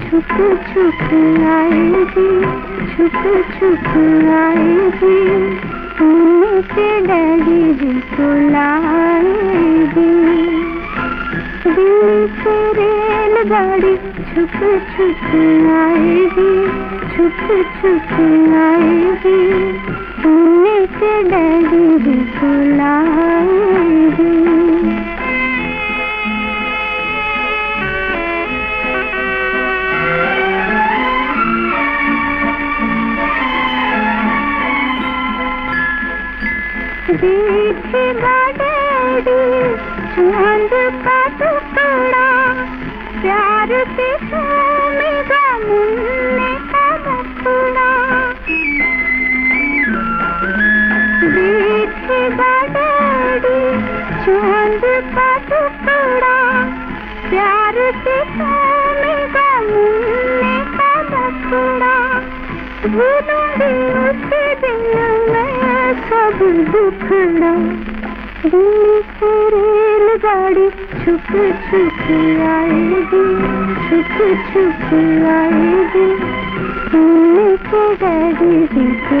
छुप छुप आएगी, छुप छुप आएगी। उनके डैडी जी को लाएगी। दिल्ली से रेलगाड़ी छुप छुप आएगी, छुप छुप आएगी। उनके डैडी जी को लाएगी। प्यार से घूमेगा मुन्ने भूलूँगी सब दुखड़ा। दिल्ली से रेलगाड़ी छुप छुप आएगी, छुप छुप आएगी। उनके डैडी जी को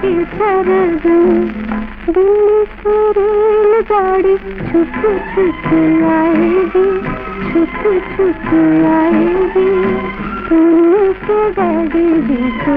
की सरगम दिल्ली से रेलगाड़ी छुप छुप आएगी, छुप छुप आएगी। उनके गाड़ी भी को